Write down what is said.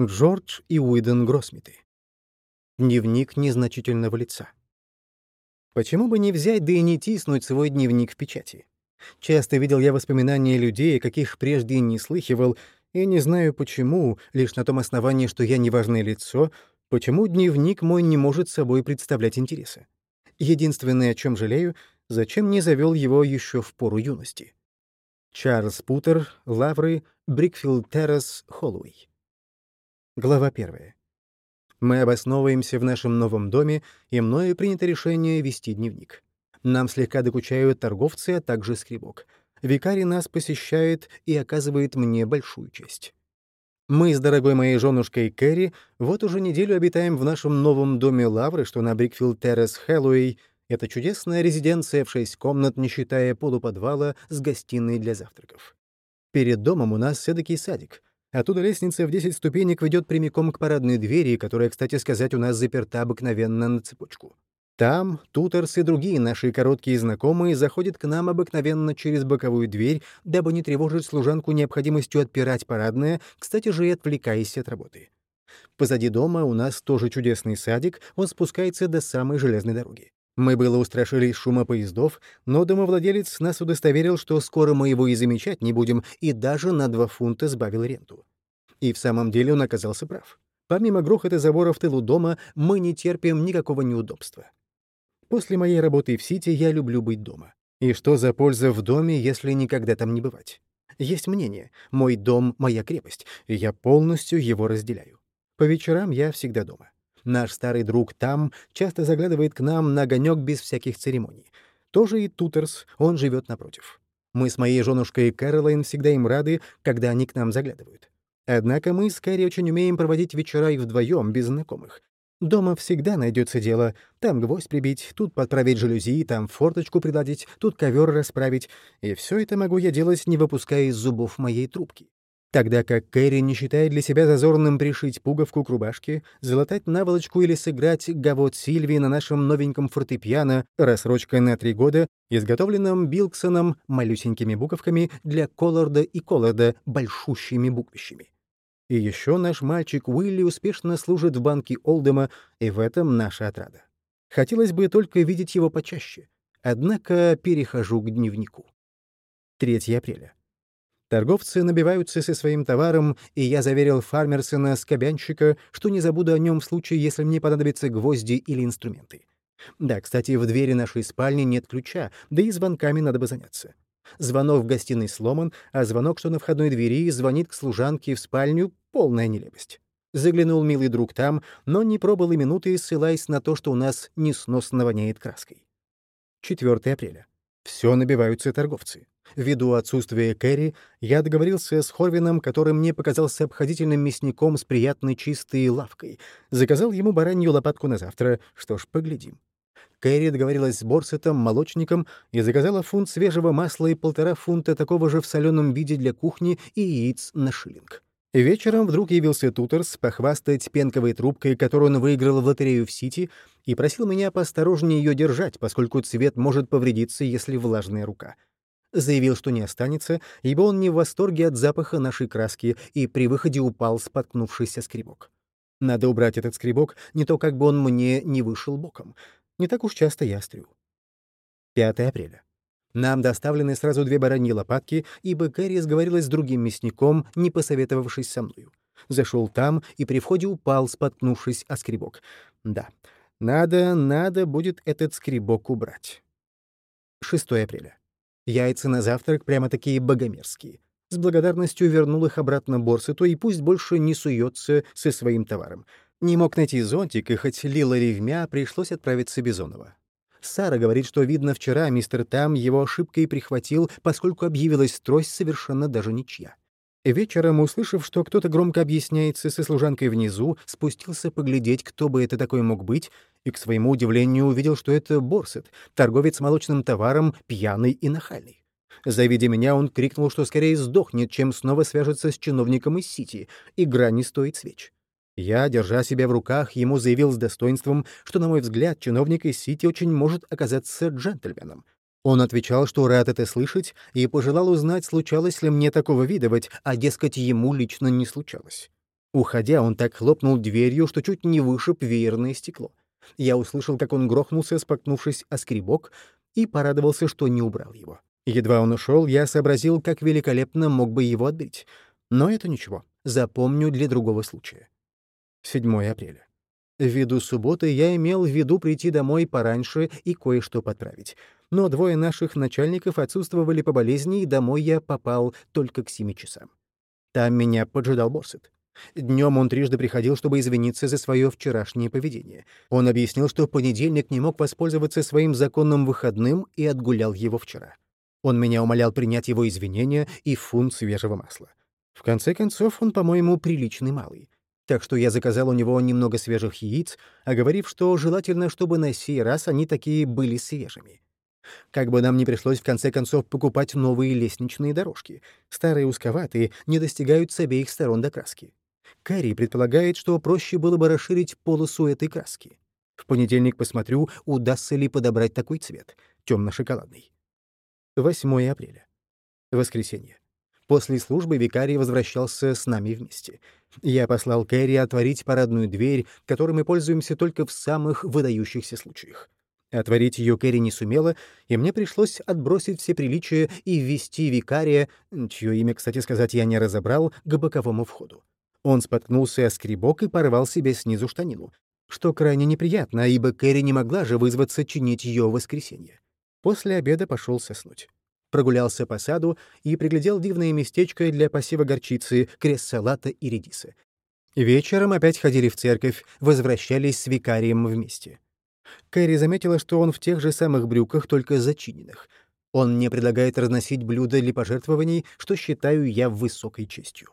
Джордж и Уидон Гроссмиты. Дневник незначительного лица. Почему бы не взять, да и не тиснуть свой дневник в печати? Часто видел я воспоминания людей, каких прежде не слыхивал, и не знаю почему, лишь на том основании, что я неважное лицо, почему дневник мой не может собой представлять интереса. Единственное, о чем жалею, зачем не завел его еще в пору юности. Чарльз Путер, Лавры, Брикфилд Террас, Холлоуэй. Глава первая. Мы обосновываемся в нашем новом доме, и мною принято решение вести дневник. Нам слегка докучают торговцы, а также скребок. Викарий нас посещает и оказывает мне большую честь. Мы с дорогой моей женушкой Кэрри вот уже неделю обитаем в нашем новом доме Лавры, что на Брикфилд Террас Хэллоуэй. Это чудесная резиденция в шесть комнат, не считая полуподвала с гостиной для завтраков. Перед домом у нас эдакий садик — Оттуда лестница в 10 ступенек ведет прямиком к парадной двери, которая, кстати сказать, у нас заперта обыкновенно на цепочку. Там Тутерс и другие наши короткие знакомые заходят к нам обыкновенно через боковую дверь, дабы не тревожить служанку необходимостью отпирать парадное, кстати же и отвлекаясь от работы. Позади дома у нас тоже чудесный садик, он спускается до самой железной дороги. Мы было устрашились шума поездов, но домовладелец нас удостоверил, что скоро мы его и замечать не будем, и даже на два фунта сбавил ренту. И в самом деле он оказался прав. Помимо грохота забора в тылу дома, мы не терпим никакого неудобства. После моей работы в Сити я люблю быть дома. И что за польза в доме, если никогда там не бывать? Есть мнение «мой дом — моя крепость», и я полностью его разделяю. По вечерам я всегда дома. Наш старый друг там часто заглядывает к нам на огонек без всяких церемоний. Тоже и Тутерс, он живет напротив. Мы с моей женушкой Кэролайн всегда им рады, когда они к нам заглядывают. Однако мы с Кэрри очень умеем проводить вечера и вдвоем, без знакомых. Дома всегда найдется дело. Там гвоздь прибить, тут подправить жалюзи, там форточку приладить, тут ковер расправить. И все это могу я делать, не выпуская из зубов моей трубки тогда как Кэрри не считает для себя зазорным пришить пуговку к рубашке, залатать наволочку или сыграть гавот Сильвии на нашем новеньком фортепиано рассрочкой на три года, изготовленном Билксоном малюсенькими буковками для Колларда и Колларда большущими буквищами. И еще наш мальчик Уилли успешно служит в банке Олдема, и в этом наша отрада. Хотелось бы только видеть его почаще. Однако перехожу к дневнику. 3 апреля. Торговцы набиваются со своим товаром, и я заверил фармерсона скобянщика, что не забуду о нем в случае, если мне понадобятся гвозди или инструменты. Да, кстати, в двери нашей спальни нет ключа, да и звонками надо бы заняться. Звонок в гостиной сломан, а звонок, что на входной двери, звонит к служанке в спальню — полная нелепость. Заглянул милый друг там, но не пробыл и минуты, ссылаясь на то, что у нас несносно воняет краской. 4 апреля. Все набиваются торговцы. Ввиду отсутствия Кэрри, я договорился с Хорвином, который мне показался обходительным мясником с приятной чистой лавкой. Заказал ему баранью лопатку на завтра. Что ж, поглядим. Кэрри договорилась с Борсетом, молочником, и заказала фунт свежего масла и полтора фунта такого же в соленом виде для кухни и яиц на шиллинг. Вечером вдруг явился Тутерс похвастать пенковой трубкой, которую он выиграл в лотерею в Сити, и просил меня поосторожнее ее держать, поскольку цвет может повредиться, если влажная рука. Заявил, что не останется, ибо он не в восторге от запаха нашей краски, и при выходе упал споткнувшийся скребок. Надо убрать этот скребок, не то как бы он мне не вышел боком. Не так уж часто я стрю. 5 апреля. Нам доставлены сразу две бараньи лопатки, ибо Кэрри сговорилась с другим мясником, не посоветовавшись со мною. Зашел там и при входе упал, споткнувшись о скребок. Да, надо, надо будет этот скребок убрать. 6 апреля. Яйца на завтрак прямо такие богомерзкие. С благодарностью вернул их обратно Борсету и пусть больше не суется со своим товаром. Не мог найти зонтик, и хоть лила ревмя, пришлось отправиться Бизонова. Сара говорит, что, видно, вчера мистер Там его ошибкой прихватил, поскольку объявилась трость совершенно даже ничья. Вечером, услышав, что кто-то громко объясняется со служанкой внизу, спустился поглядеть, кто бы это такой мог быть, и, к своему удивлению, увидел, что это Борсет, торговец молочным товаром, пьяный и нахальный. Завидя меня, он крикнул, что скорее сдохнет, чем снова свяжется с чиновником из Сити. Игра не стоит свеч. Я, держа себя в руках, ему заявил с достоинством, что, на мой взгляд, чиновник из Сити очень может оказаться джентльменом. Он отвечал, что рад это слышать, и пожелал узнать, случалось ли мне такого видывать, а, дескать, ему лично не случалось. Уходя, он так хлопнул дверью, что чуть не вышиб веерное стекло. Я услышал, как он грохнулся, споткнувшись о скребок, и порадовался, что не убрал его. Едва он ушел, я сообразил, как великолепно мог бы его отбить. Но это ничего. Запомню для другого случая. 7 апреля. Ввиду субботы я имел в виду прийти домой пораньше и кое-что подправить. Но двое наших начальников отсутствовали по болезни, и домой я попал только к семи часам. Там меня поджидал Борсет. Днем он трижды приходил, чтобы извиниться за свое вчерашнее поведение. Он объяснил, что в понедельник не мог воспользоваться своим законным выходным и отгулял его вчера. Он меня умолял принять его извинения и фунт свежего масла. В конце концов, он, по-моему, приличный малый. Так что я заказал у него немного свежих яиц, оговорив, что желательно, чтобы на сей раз они такие были свежими. Как бы нам ни пришлось в конце концов покупать новые лестничные дорожки. Старые узковатые не достигают с обеих сторон до краски. Кэрри предполагает, что проще было бы расширить полосу этой краски. В понедельник посмотрю, удастся ли подобрать такой цвет — темно-шоколадный. 8 апреля. Воскресенье. После службы викарий возвращался с нами вместе. Я послал Кэрри отворить парадную дверь, которой мы пользуемся только в самых выдающихся случаях. Отворить ее Кэрри не сумела, и мне пришлось отбросить все приличия и ввести викария, чье имя, кстати сказать, я не разобрал, к боковому входу. Он споткнулся о скребок и порвал себе снизу штанину, что крайне неприятно, ибо Кэрри не могла же вызваться чинить ее в воскресенье. После обеда пошел соснуть. Прогулялся по саду и приглядел дивное местечко для посева горчицы, крест салата и редиса. Вечером опять ходили в церковь, возвращались с викарием вместе. Кэрри заметила, что он в тех же самых брюках, только зачиненных. Он мне предлагает разносить блюда для пожертвований, что считаю я высокой честью.